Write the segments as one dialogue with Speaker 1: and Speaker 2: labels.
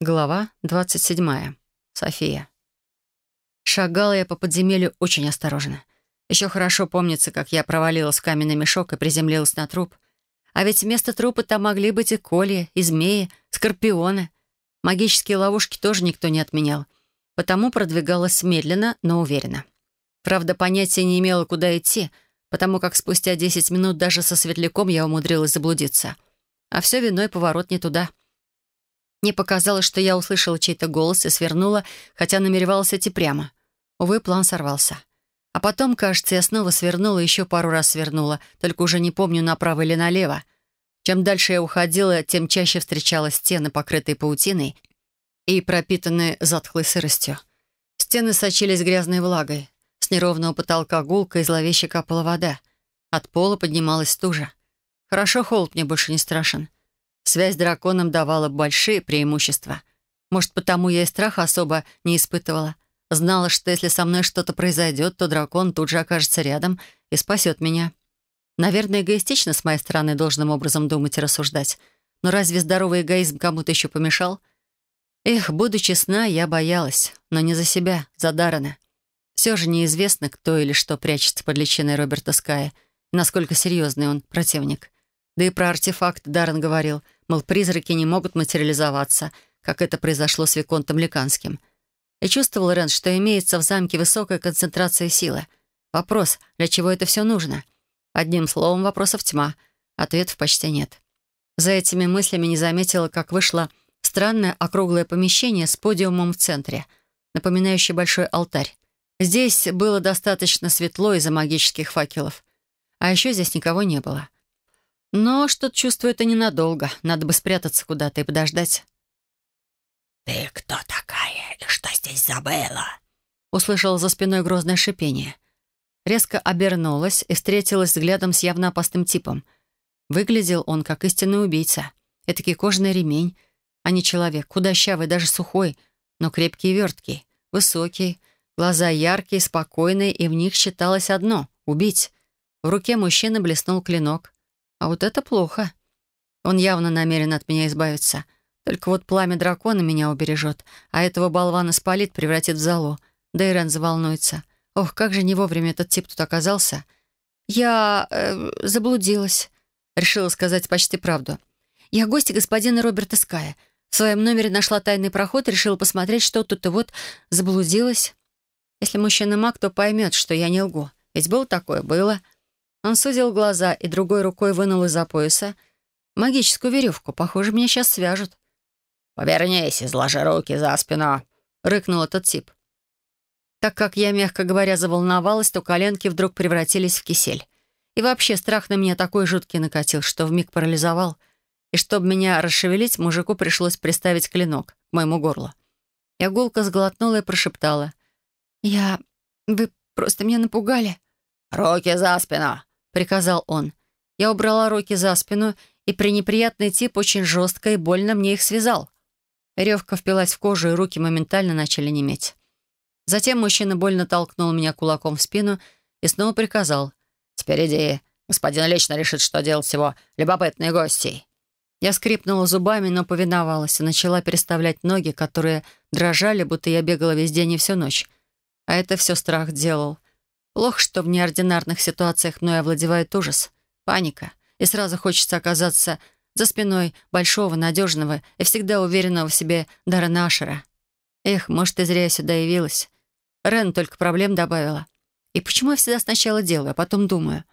Speaker 1: Глава 27. София. Шагала я по подземелью очень осторожно. Еще хорошо помнится, как я провалилась в каменный мешок и приземлилась на труп. А ведь вместо трупа там могли быть и колья, и змеи, скорпионы. Магические ловушки тоже никто не отменял. Потому продвигалась медленно, но уверенно. Правда, понятия не имела, куда идти, потому как спустя 10 минут даже со светляком я умудрилась заблудиться. А все виной поворот не туда — мне показалось, что я услышала чей-то голос и свернула, хотя намеревалась идти прямо. Увы, план сорвался. А потом, кажется, я снова свернула, еще пару раз свернула, только уже не помню, направо или налево. Чем дальше я уходила, тем чаще встречала стены, покрытые паутиной и пропитанные затхлой сыростью. Стены сочились грязной влагой. С неровного потолка гулка и зловеще капала вода. От пола поднималась стужа. Хорошо, холод мне больше не страшен. Связь с драконом давала большие преимущества. Может, потому я и страха особо не испытывала. Знала, что если со мной что-то произойдет, то дракон тут же окажется рядом и спасет меня. Наверное, эгоистично с моей стороны должным образом думать и рассуждать. Но разве здоровый эгоизм кому-то еще помешал? Эх, буду честна, я боялась. Но не за себя, за Даррена. Все же неизвестно, кто или что прячется под личиной Роберта Ская, насколько серьезный он противник. Да и про артефакт Даррен говорил — Мол, призраки не могут материализоваться, как это произошло с Виконтом Ликанским. И чувствовал Рен, что имеется в замке высокая концентрация силы. Вопрос, для чего это все нужно? Одним словом, вопросов тьма. Ответов почти нет. За этими мыслями не заметила, как вышло странное округлое помещение с подиумом в центре, напоминающее большой алтарь. Здесь было достаточно светло из-за магических факелов. А еще здесь никого не было. Но что-то чувствую это ненадолго. Надо бы спрятаться куда-то и подождать.
Speaker 2: «Ты кто такая и что здесь забыла?»
Speaker 1: Услышала за спиной грозное шипение. Резко обернулась и встретилась взглядом с явно опасным типом. Выглядел он как истинный убийца. Этакий кожаный ремень, а не человек, худощавый, даже сухой, но крепкий и верткий, высокий, глаза яркие, спокойные, и в них считалось одно — убить. В руке мужчины блеснул клинок — а вот это плохо. Он явно намерен от меня избавиться. Только вот пламя дракона меня убережет, а этого болвана спалит, превратит в золу. Да и Рен заволнуется. Ох, как же не вовремя этот тип тут оказался. Я э, заблудилась. Решила сказать почти правду. Я гость господина Роберта Ская. В своем номере нашла тайный проход, решила посмотреть, что тут, и вот заблудилась. Если мужчина маг, то поймет, что я не лгу. Ведь было такое, было. Он сузил глаза и другой рукой вынул из-за пояса магическую веревку. Похоже, меня сейчас свяжут.
Speaker 2: «Повернись, изложи руки за спину», — рыкнул этот тип.
Speaker 1: Так как я, мягко говоря, заволновалась, то коленки вдруг превратились в кисель. И вообще страх на меня такой жуткий накатил, что вмиг парализовал. И чтобы меня расшевелить, мужику пришлось приставить клинок к моему горлу. Я гулко сглотнула и прошептала. «Я... Вы просто меня напугали».
Speaker 2: «Руки за спину!»
Speaker 1: — приказал он. Я убрала руки за спину, и пренеприятный тип очень жестко и больно мне их связал. Ревка впилась в кожу, и руки моментально начали неметь. Затем мужчина больно толкнул меня кулаком в спину и снова приказал.
Speaker 2: «Теперь иди. Господин лично решит, что делать с его любопытной гостей».
Speaker 1: Я скрипнула зубами, но повиновалась и начала переставлять ноги, которые дрожали, будто я бегала весь день и всю ночь. А это все страх делал. Плохо, что в неординарных ситуациях мной овладевает ужас, паника, и сразу хочется оказаться за спиной большого, надежного и всегда уверенного в себе Дара Нашера. Эх, может, и зря я сюда явилась. Рен только проблем добавила. И почему я всегда сначала делаю, а потом думаю?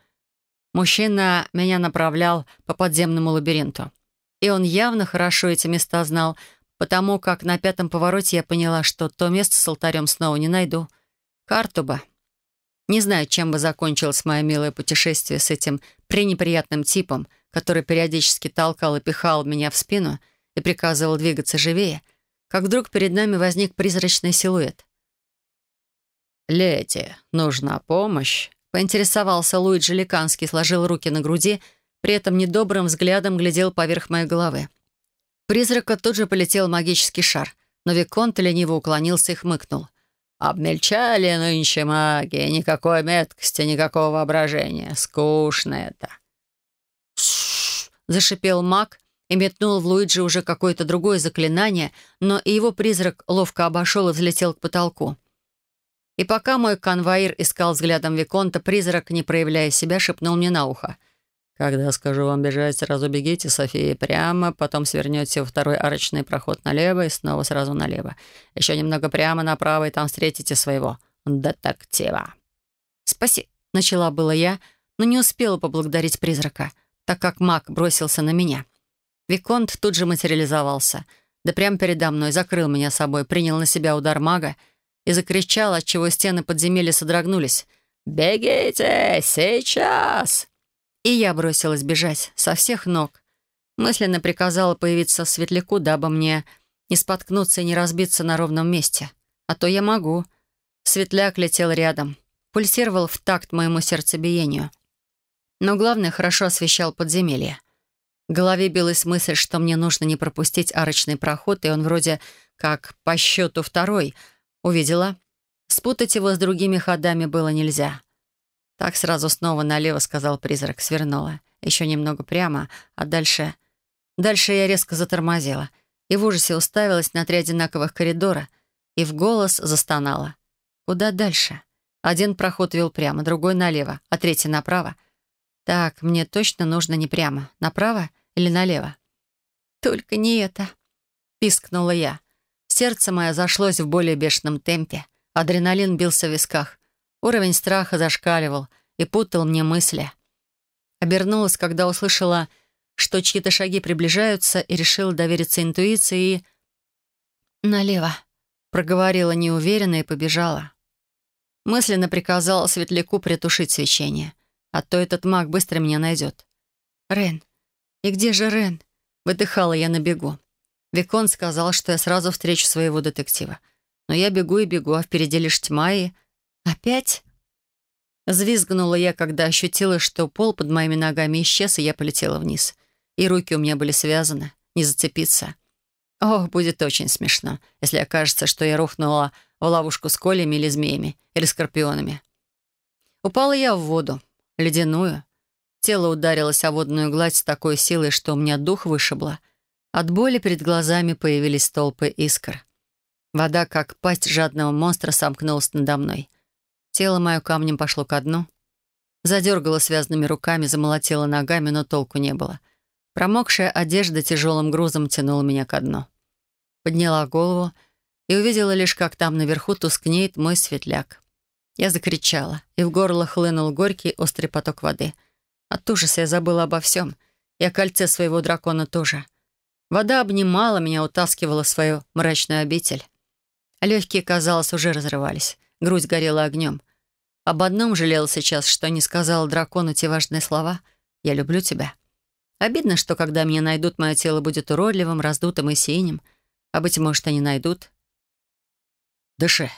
Speaker 1: Мужчина меня направлял по подземному лабиринту. И он явно хорошо эти места знал, потому как на пятом повороте я поняла, что то место с алтарем снова не найду. Карту бы. Не знаю, чем бы закончилось мое милое путешествие с этим пренеприятным типом, который периодически толкал и пихал меня в спину и приказывал двигаться живее, как вдруг перед нами возник призрачный силуэт.
Speaker 2: «Леди, нужна помощь?» — поинтересовался Луиджи Ликанский, сложил руки на груди, при этом недобрым взглядом глядел поверх моей головы.
Speaker 1: Призрака тут же полетел магический шар, но Виконт лениво уклонился и хмыкнул.
Speaker 2: Обмельчали нынче маги, никакой меткости, никакого воображения. Скучно это.
Speaker 1: Зашипел маг и метнул в Луиджи уже какое-то другое заклинание, но и его призрак ловко обошел и взлетел к потолку. И пока мой конвоир искал взглядом Виконта, призрак, не проявляя себя, шепнул мне на ухо. «Когда скажу вам бежать, сразу бегите, София, прямо, потом свернете во второй арочный проход налево и снова сразу налево. Еще немного прямо направо, и там встретите своего детектива». «Спаси», — начала было я, но не успела поблагодарить призрака, так как маг бросился на меня. Виконт тут же материализовался, да прямо передо мной закрыл меня собой, принял на себя удар мага и закричал, отчего стены подземелья содрогнулись. «Бегите! Сейчас!» И я бросилась бежать со всех ног. Мысленно приказала появиться светляку, дабы мне не споткнуться и не разбиться на ровном месте. А то я могу. Светляк летел рядом, пульсировал в такт моему сердцебиению. Но главное, хорошо освещал подземелье. В голове билась мысль, что мне нужно не пропустить арочный проход, и он вроде как по счету второй. Увидела. Спутать его с другими ходами было нельзя. «Так сразу снова налево», — сказал призрак, свернула. Еще немного прямо, а дальше... Дальше я резко затормозила и в ужасе уставилась на три одинаковых коридора и в голос застонала. «Куда дальше?» Один проход вел прямо, другой налево, а третий направо. Так, мне точно нужно не прямо. Направо или налево? «Только не это», — пискнула я. Сердце мое зашлось в более бешеном темпе. Адреналин бился в висках. Уровень страха зашкаливал и путал мне мысли. Обернулась, когда услышала, что чьи-то шаги приближаются, и решила довериться интуиции и... «Налево», — проговорила неуверенно и побежала. Мысленно приказала светляку притушить свечение, а то этот маг быстро меня найдет. «Рен! И где же Рен?» — выдыхала я на бегу. Викон сказал, что я сразу встречу своего детектива. Но я бегу и бегу, а впереди лишь тьма и... «Опять?» Звизгнула я, когда ощутила, что пол под моими ногами исчез, и я полетела вниз. И руки у меня были связаны, не зацепиться. Ох, будет очень смешно, если окажется, что я рухнула в ловушку с колями или змеями, или скорпионами. Упала я в воду, ледяную. Тело ударилось о водную гладь с такой силой, что у меня дух вышибло. От боли перед глазами появились толпы искр. Вода, как пасть жадного монстра, сомкнулась надо мной. Тело мое камнем пошло ко дну. Задергала связанными руками, замолотила ногами, но толку не было. Промокшая одежда тяжелым грузом тянула меня ко дну. Подняла голову и увидела лишь, как там наверху тускнеет мой светляк. Я закричала, и в горло хлынул горький острый поток воды. От ужаса я забыла обо всем, и о кольце своего дракона тоже. Вода обнимала меня, утаскивала свою мрачную обитель. Легкие, казалось, уже разрывались. Грудь горела огнем. Об одном жалела сейчас, что не сказала дракону те важные слова «Я люблю тебя». Обидно, что когда меня найдут, мое тело будет уродливым, раздутым и синим. А, быть может, они найдут. «Дыши!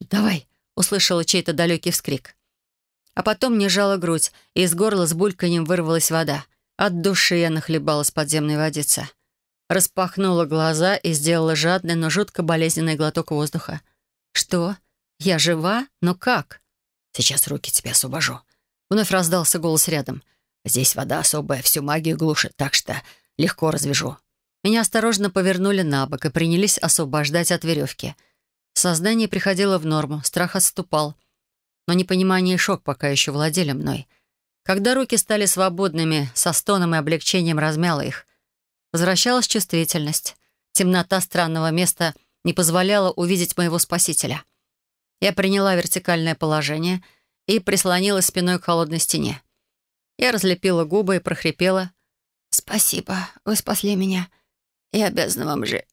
Speaker 1: Давай!» — услышала чей-то далекий вскрик. А потом мне жала грудь, и из горла с бульканьем вырвалась вода. От души я нахлебалась подземной водицы. Распахнула глаза и сделала жадный, но жутко болезненный глоток воздуха. «Что? Я жива? Но как?» «Сейчас руки тебе освобожу». Вновь раздался голос рядом. «Здесь вода особая, всю магию глушит, так что легко развяжу». Меня осторожно повернули на бок и принялись освобождать от веревки. Сознание приходило в норму, страх отступал. Но непонимание и шок пока еще владели мной. Когда руки стали свободными, со стоном и облегчением размяла их. Возвращалась чувствительность. Темнота странного места не позволяла увидеть моего спасителя. Я приняла вертикальное положение и прислонилась спиной к холодной стене. Я разлепила губы и прохрипела. «Спасибо, вы спасли меня. Я обязана вам же...»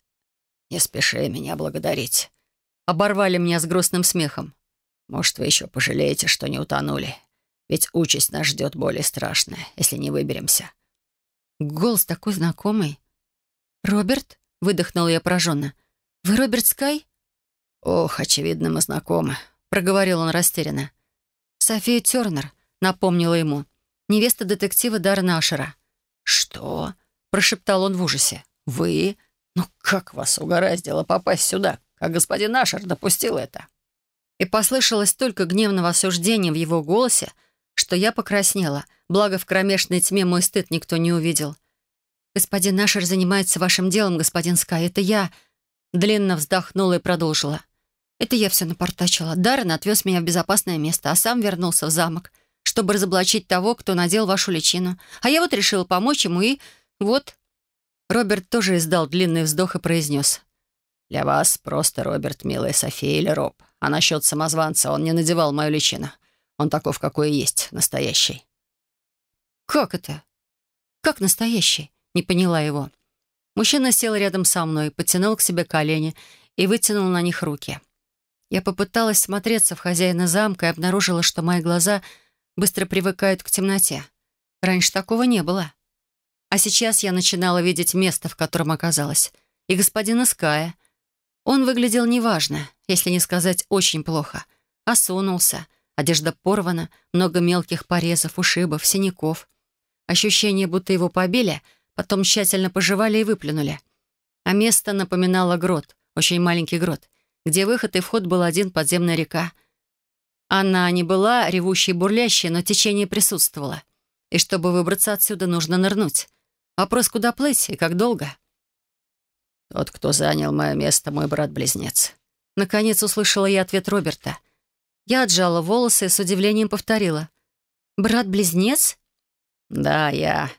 Speaker 1: «Не спеши меня благодарить». Оборвали меня с грустным смехом. «Может, вы еще пожалеете, что не утонули? Ведь участь нас ждет более страшная, если не выберемся». Голос такой знакомый. «Роберт?» — выдохнула я пораженно. «Вы Роберт Скай?» «Ох, очевидно, мы знакомы», — проговорил он растерянно. «София Тернер», — напомнила ему, невеста детектива Даррена Ашера. «Что?» — прошептал он в ужасе. «Вы? Ну как вас угораздило попасть сюда? Как господин Ашер допустил это?» И послышалось только гневного осуждения в его голосе, что я покраснела, благо в кромешной тьме мой стыд никто не увидел. господин Нашер занимается вашим делом, господин Скай. Это я...» Длинно вздохнула и продолжила. «Это я все напортачила. Даррен отвез меня в безопасное место, а сам вернулся в замок, чтобы разоблачить того, кто надел вашу личину. А я вот решила помочь ему, и вот...» Роберт тоже издал длинный вздох и произнес.
Speaker 2: «Для вас просто Роберт, милая София или Роб. А насчет самозванца он не надевал мою личину. Он таков, какой и есть, настоящий».
Speaker 1: «Как это? Как настоящий?» Не поняла его. Мужчина сел рядом со мной, потянул к себе колени и вытянул на них руки. Я попыталась смотреться в хозяина замка и обнаружила, что мои глаза быстро привыкают к темноте. Раньше такого не было. А сейчас я начинала видеть место, в котором оказалась. И господина Ская. Он выглядел неважно, если не сказать очень плохо. Осунулся, одежда порвана, много мелких порезов, ушибов, синяков. Ощущение, будто его побили, потом тщательно пожевали и выплюнули. А место напоминало грот, очень маленький грот, где выход и вход был один подземная река. Она не была ревущей бурлящей, но течение присутствовало. И чтобы выбраться отсюда, нужно нырнуть. Вопрос, куда плыть и как долго?
Speaker 2: «Тот, кто занял мое место, мой брат-близнец».
Speaker 1: Наконец услышала я ответ Роберта. Я отжала волосы и с удивлением повторила. «Брат-близнец?»
Speaker 2: «Да, я.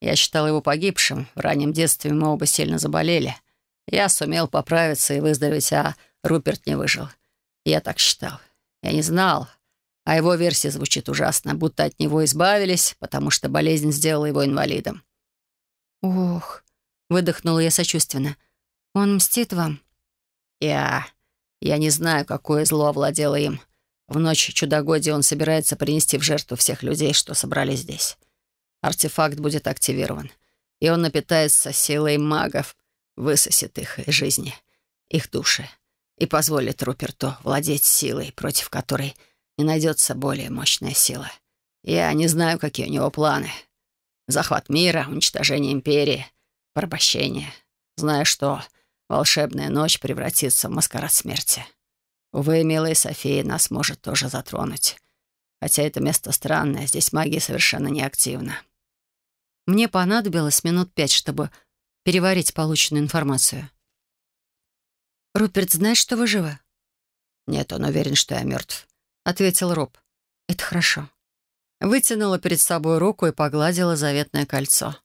Speaker 2: Я считал его погибшим. В раннем детстве мы оба сильно заболели. Я сумел поправиться и выздороветь, а Руперт не выжил. Я так считал. Я не знал. А его версия звучит ужасно, будто от него избавились, потому что болезнь сделала его инвалидом.
Speaker 1: «Ох», — выдохнула я сочувственно. «Он мстит вам?»
Speaker 2: «Я... я не знаю, какое зло овладело им. В ночь чудогодия он собирается принести в жертву всех людей, что собрались здесь. Артефакт будет активирован, и он напитается силой магов, высосет их из жизни, их души, и позволит Руперту владеть силой, против которой не найдется более мощная сила. Я не знаю, какие у него планы, Захват мира, уничтожение империи, порабощение. Знаю, что волшебная ночь превратится в маскарад смерти. Увы, милая София, нас может тоже затронуть. Хотя это место странное, здесь магия совершенно неактивна.
Speaker 1: Мне понадобилось минут пять, чтобы переварить полученную информацию. «Руперт знает, что вы живы?»
Speaker 2: «Нет, он уверен, что я мертв», —
Speaker 1: ответил Роб. «Это хорошо. Вытянула перед собой руку и погладила заветное кольцо.